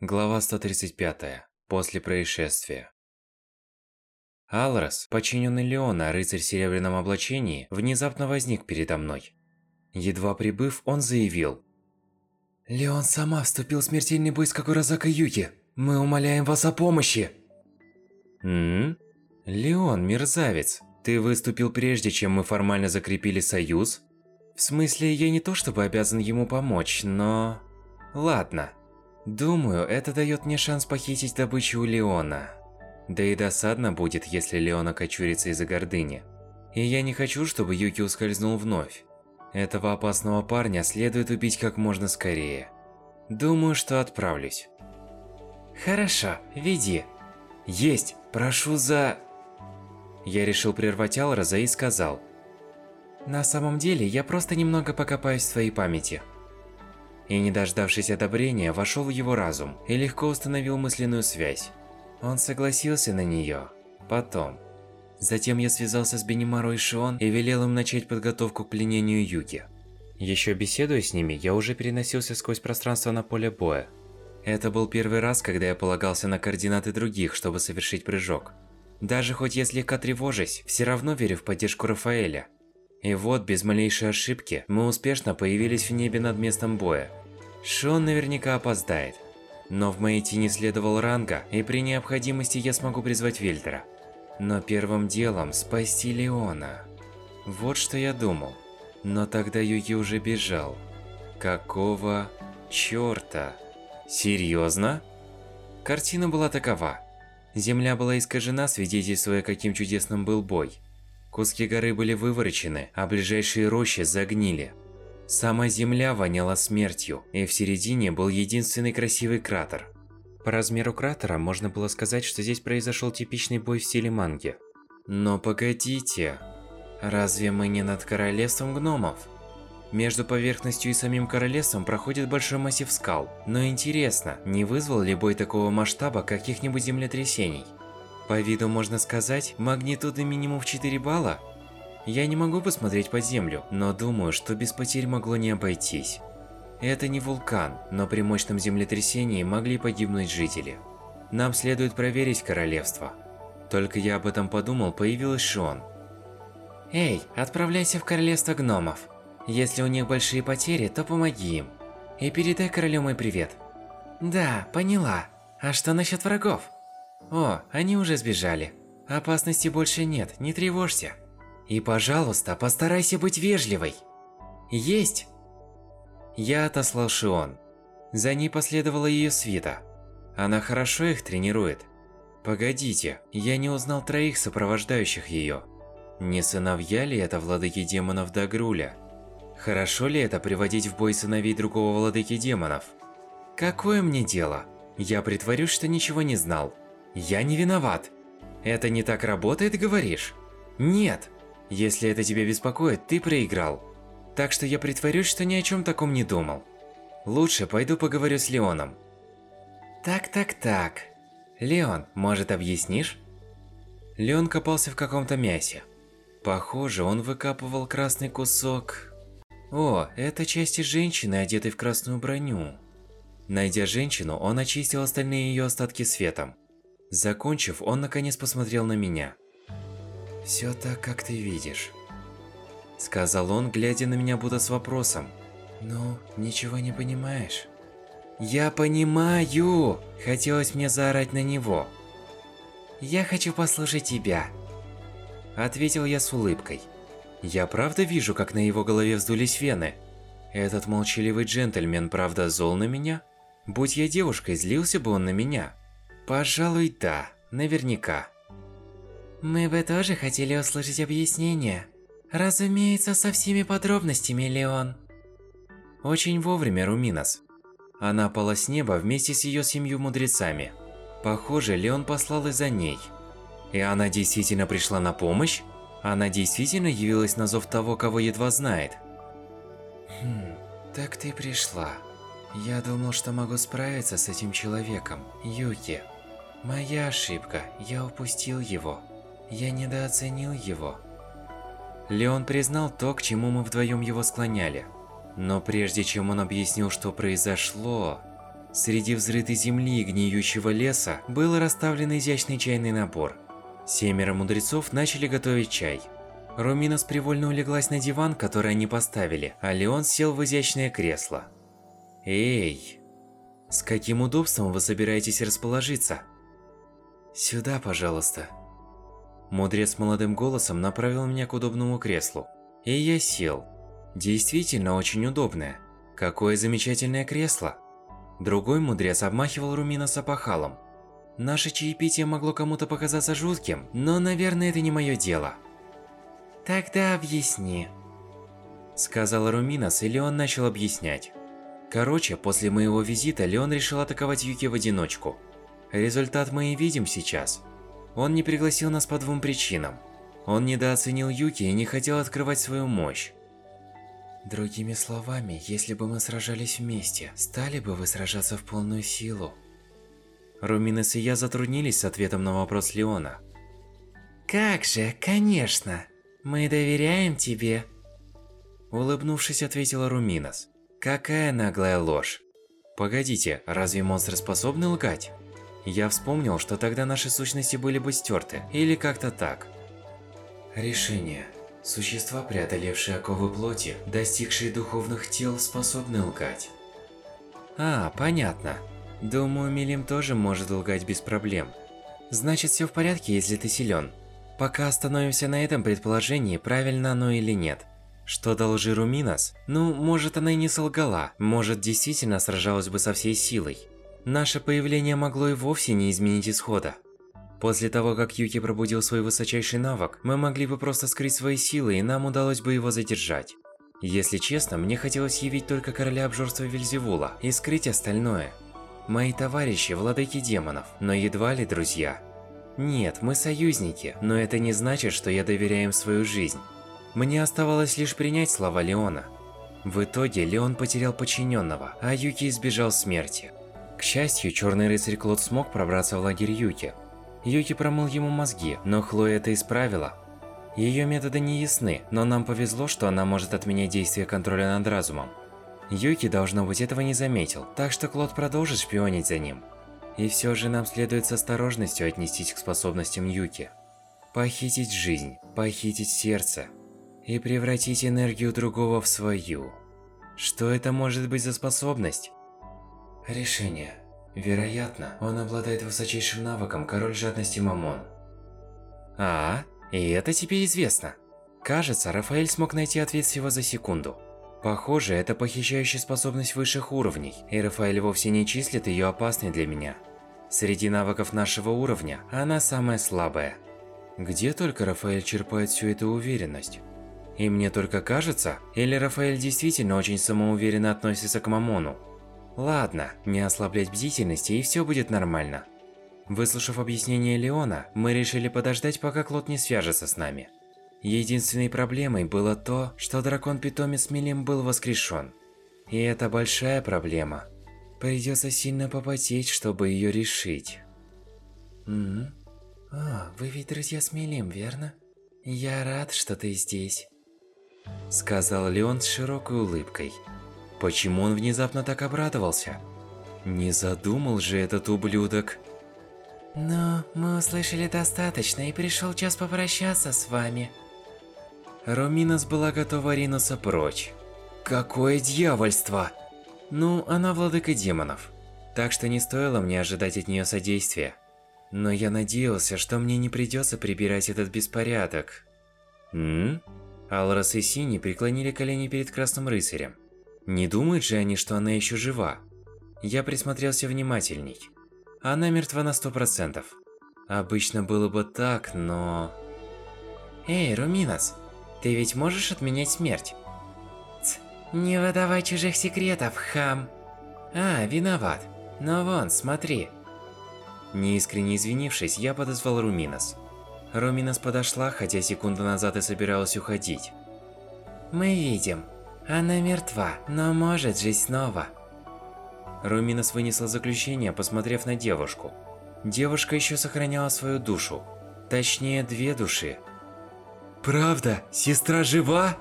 Глава 135. После происшествия. Алрос, подчиненный Леона, рыцарь в серебряном облачении, внезапно возник передо мной. Едва прибыв, он заявил. «Леон сама вступил в смертельный бой с Кагуразака Юки. Мы умоляем вас о помощи!» «М? Леон, мерзавец, ты выступил прежде, чем мы формально закрепили союз? В смысле, я не то чтобы обязан ему помочь, но... Ладно. Думаю, это дает мне шанс похитить добычу у Леона. Да и досадно будет, если Леон окочурится из-за гордыни. И я не хочу, чтобы Юки ускользнул вновь. Этого опасного парня следует убить как можно скорее. Думаю, что отправлюсь. Хорошо, веди. Есть, прошу за... Я решил прервать Алраза и сказал. На самом деле, я просто немного покопаюсь в своей памяти и, не дождавшись одобрения, вошел в его разум и легко установил мысленную связь. Он согласился на нее. Потом. Затем я связался с Бенимаро и Шион и велел им начать подготовку к пленению Юги. Еще беседуя с ними, я уже переносился сквозь пространство на поле боя. Это был первый раз, когда я полагался на координаты других, чтобы совершить прыжок. Даже хоть я слегка тревожусь, все равно верю в поддержку Рафаэля. И вот, без малейшей ошибки, мы успешно появились в небе над местом боя. Шон наверняка опоздает. Но в моей тени следовал ранга, и при необходимости я смогу призвать Вельтера. Но первым делом спасти Леона. Вот что я думал. Но тогда Юки уже бежал. Какого чёрта? Серьезно? Картина была такова. Земля была искажена, свидетельствуя, каким чудесным был бой. Куски горы были выворочены, а ближайшие рощи загнили. Сама земля воняла смертью, и в середине был единственный красивый кратер. По размеру кратера можно было сказать, что здесь произошел типичный бой в стиле манги. Но погодите, разве мы не над королевством гномов? Между поверхностью и самим королевством проходит большой массив скал, но интересно, не вызвал ли бой такого масштаба каких-нибудь землетрясений? По виду можно сказать, магнитуды минимум в 4 балла? Я не могу посмотреть под землю, но думаю, что без потерь могло не обойтись. Это не вулкан, но при мощном землетрясении могли погибнуть жители. Нам следует проверить королевство. Только я об этом подумал, появилась Шон. Эй, отправляйся в королевство гномов. Если у них большие потери, то помоги им. И передай королю мой привет. Да, поняла. А что насчет врагов? О, они уже сбежали. Опасности больше нет, не тревожься. И, пожалуйста, постарайся быть вежливой. Есть! Я отослал Шион. За ней последовала ее свита. Она хорошо их тренирует. Погодите, я не узнал троих сопровождающих ее. Не сыновья ли это владыки демонов Дагруля? Хорошо ли это приводить в бой сыновей другого владыки демонов? Какое мне дело? Я притворюсь, что ничего не знал. Я не виноват. Это не так работает, говоришь? Нет. Если это тебя беспокоит, ты проиграл. Так что я притворюсь, что ни о чем таком не думал. Лучше пойду поговорю с Леоном. Так-так-так. Леон, может объяснишь? Леон копался в каком-то мясе. Похоже, он выкапывал красный кусок... О, это части женщины, одетой в красную броню. Найдя женщину, он очистил остальные ее остатки светом. Закончив, он наконец посмотрел на меня. «Все так, как ты видишь», – сказал он, глядя на меня будто с вопросом. «Ну, ничего не понимаешь?» «Я понимаю!» – хотелось мне заорать на него. «Я хочу послушать тебя», – ответил я с улыбкой. Я правда вижу, как на его голове вздулись вены. Этот молчаливый джентльмен правда зол на меня? Будь я девушкой, злился бы он на меня. Пожалуй, да, наверняка. Мы бы тоже хотели услышать объяснение. Разумеется, со всеми подробностями, Леон. Очень вовремя, Руминос. Она пала с неба вместе с ее семью мудрецами. Похоже, Леон послал и за ней. И она действительно пришла на помощь? Она действительно явилась на зов того, кого едва знает? Хм, так ты пришла. Я думал, что могу справиться с этим человеком, Юки. Моя ошибка, я упустил его. Я недооценил его. Леон признал то, к чему мы вдвоем его склоняли. Но прежде чем он объяснил, что произошло, Среди взрытой земли и гниющего леса был расставлен изящный чайный набор. Семеро мудрецов начали готовить чай. Руминос привольно улеглась на диван, который они поставили, а Леон сел в изящное кресло. Эй, с каким удобством вы собираетесь расположиться? Сюда, пожалуйста. Мудрец молодым голосом направил меня к удобному креслу. И я сел. Действительно очень удобное. Какое замечательное кресло. Другой мудрец обмахивал Руминоса пахалом. Наше чаепитие могло кому-то показаться жутким, но, наверное, это не мое дело. Тогда объясни. Сказал Руминос, и Леон начал объяснять. Короче, после моего визита Леон решил атаковать Юки в одиночку. Результат мы и видим сейчас. Он не пригласил нас по двум причинам. Он недооценил Юки и не хотел открывать свою мощь. Другими словами, если бы мы сражались вместе, стали бы вы сражаться в полную силу? Руминес и я затруднились с ответом на вопрос Леона. Как же, конечно. Мы доверяем тебе. Улыбнувшись, ответила Руминос. Какая наглая ложь. Погодите, разве монстры способны лгать? Я вспомнил, что тогда наши сущности были бы стерты, или как-то так. Решение. Существа, преодолевшие оковы плоти, достигшие духовных тел, способны лгать. А, понятно. Думаю, Милим тоже может лгать без проблем. Значит, все в порядке, если ты силен. Пока остановимся на этом предположении, правильно оно или нет. Что до лжи Руминос? Ну, может она и не солгала, может действительно сражалась бы со всей силой. Наше появление могло и вовсе не изменить исхода. После того, как Юки пробудил свой высочайший навык, мы могли бы просто скрыть свои силы, и нам удалось бы его задержать. Если честно, мне хотелось явить только короля обжорства Вельзевула и скрыть остальное. Мои товарищи – владыки демонов, но едва ли друзья. Нет, мы союзники, но это не значит, что я доверяю им свою жизнь. Мне оставалось лишь принять слова Леона. В итоге Леон потерял подчиненного, а Юки избежал смерти. К счастью, Черный рыцарь Клод смог пробраться в лагерь Юки, Юки промыл ему мозги, но Хлоя это исправила. Ее методы не ясны, но нам повезло, что она может отменять действие контроля над разумом. Юки, должно быть, этого не заметил, так что Клод продолжит шпионить за ним. И все же нам следует с осторожностью отнестись к способностям Юки. Похитить жизнь, похитить сердце и превратить энергию другого в свою. Что это может быть за способность? Решение. Вероятно, он обладает высочайшим навыком Король Жадности Мамон. А, и это тебе известно. Кажется, Рафаэль смог найти ответ всего за секунду. Похоже, это похищающая способность высших уровней, и Рафаэль вовсе не числит ее опасной для меня. Среди навыков нашего уровня, она самая слабая. Где только Рафаэль черпает всю эту уверенность? И мне только кажется, или Рафаэль действительно очень самоуверенно относится к Мамону? Ладно, не ослаблять бдительности и все будет нормально. Выслушав объяснение Леона, мы решили подождать, пока Клод не свяжется с нами. Единственной проблемой было то, что дракон-питомец Милим был воскрешен. И это большая проблема. Придется сильно попотеть, чтобы ее решить. -м? О, вы ведь друзья с Милим, верно? Я рад, что ты здесь. Сказал Леон с широкой улыбкой. Почему он внезапно так обрадовался? Не задумал же этот ублюдок. Но мы услышали достаточно и пришел час попрощаться с вами. Роминос была готова ринуться прочь. Какое дьявольство! Ну, она владыка демонов. Так что не стоило мне ожидать от нее содействия. Но я надеялся, что мне не придется прибирать этот беспорядок. М? Алрос и Сини преклонили колени перед Красным Рыцарем. Не думают же они, что она еще жива. Я присмотрелся внимательней. Она мертва на сто процентов. Обычно было бы так, но... Эй, Руминос, ты ведь можешь отменять смерть? Ц, не выдавай чужих секретов, хам. А, виноват. Но вон, смотри. Неискренне извинившись, я подозвал Руминос. Руминос подошла, хотя секунду назад и собиралась уходить. Мы видим. Она мертва, но может жить снова. Руминос вынесла заключение, посмотрев на девушку. Девушка еще сохраняла свою душу. Точнее, две души. Правда? Сестра жива?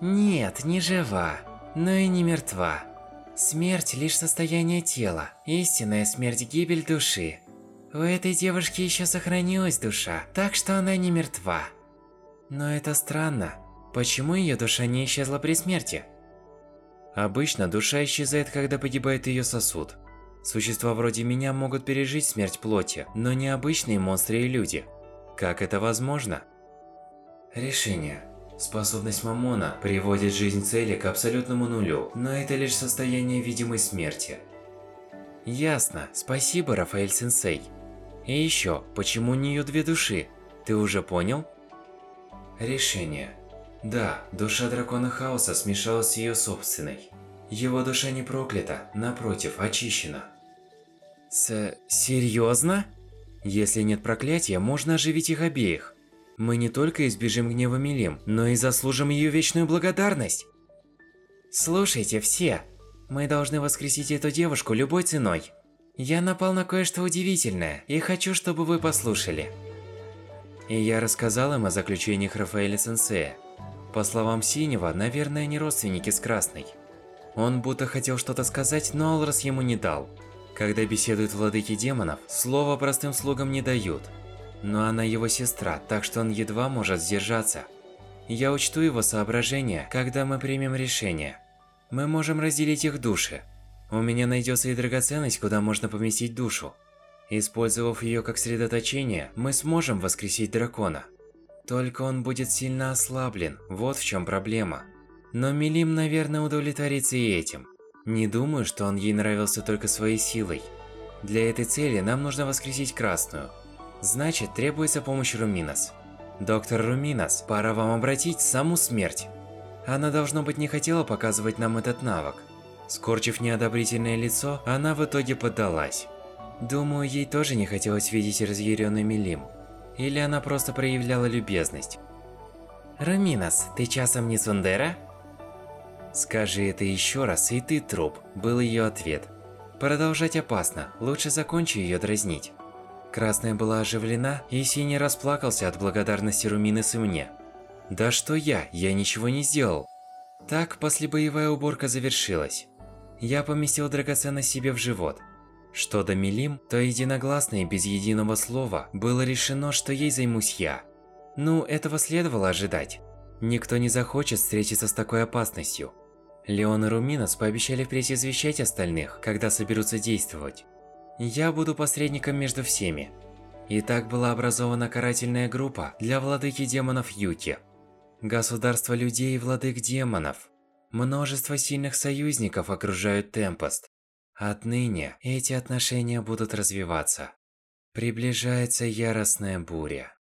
Нет, не жива, но и не мертва. Смерть лишь состояние тела, истинная смерть – гибель души. У этой девушки еще сохранилась душа, так что она не мертва. Но это странно. Почему ее душа не исчезла при смерти? Обычно душа исчезает, когда погибает ее сосуд. Существа вроде меня могут пережить смерть плоти, но не обычные монстры и люди. Как это возможно? Решение. Способность Мамона приводит жизнь цели к абсолютному нулю, но это лишь состояние видимой смерти. Ясно. Спасибо, Рафаэль Сенсей. И еще, почему у нее две души? Ты уже понял? Решение. Да, душа дракона хаоса смешалась с ее собственной. Его душа не проклята, напротив, очищена. С... серьезно? Если нет проклятия, можно оживить их обеих. Мы не только избежим гнева Милим, но и заслужим ее вечную благодарность. Слушайте все, мы должны воскресить эту девушку любой ценой. Я напал на кое-что удивительное, и хочу, чтобы вы послушали. И я рассказал им о заключениях Рафаэля Сенсея. По словам Синего, наверное, они родственники с Красной. Он будто хотел что-то сказать, но Алрос ему не дал. Когда беседуют владыки демонов, слова простым слугам не дают. Но она его сестра, так что он едва может сдержаться. Я учту его соображения, когда мы примем решение. Мы можем разделить их души. У меня найдется и драгоценность, куда можно поместить душу. Использовав ее как средоточение, мы сможем воскресить дракона. Только он будет сильно ослаблен, вот в чем проблема. Но Милим, наверное, удовлетворится и этим. Не думаю, что он ей нравился только своей силой. Для этой цели нам нужно воскресить Красную. Значит, требуется помощь Руминос. Доктор Руминос, пора вам обратить саму смерть. Она, должно быть, не хотела показывать нам этот навык. Скорчив неодобрительное лицо, она в итоге поддалась. Думаю, ей тоже не хотелось видеть разъяренный Милим. Или она просто проявляла любезность. Руминос, ты часом не Сундера? Скажи это еще раз, и ты труп, был ее ответ. Продолжать опасно, лучше закончи ее дразнить. Красная была оживлена, и Синий расплакался от благодарности Руминес и мне. Да что я, я ничего не сделал. Так послебоевая уборка завершилась. Я поместил драгоценность себе в живот. Что до Милим, то единогласно и без единого слова было решено, что ей займусь я. Ну, этого следовало ожидать. Никто не захочет встретиться с такой опасностью. Леон и Руминос пообещали впредь извещать остальных, когда соберутся действовать. Я буду посредником между всеми. И так была образована карательная группа для владыки демонов Юки. Государство людей и владык демонов. Множество сильных союзников окружают Темпост. Отныне эти отношения будут развиваться. Приближается яростная буря.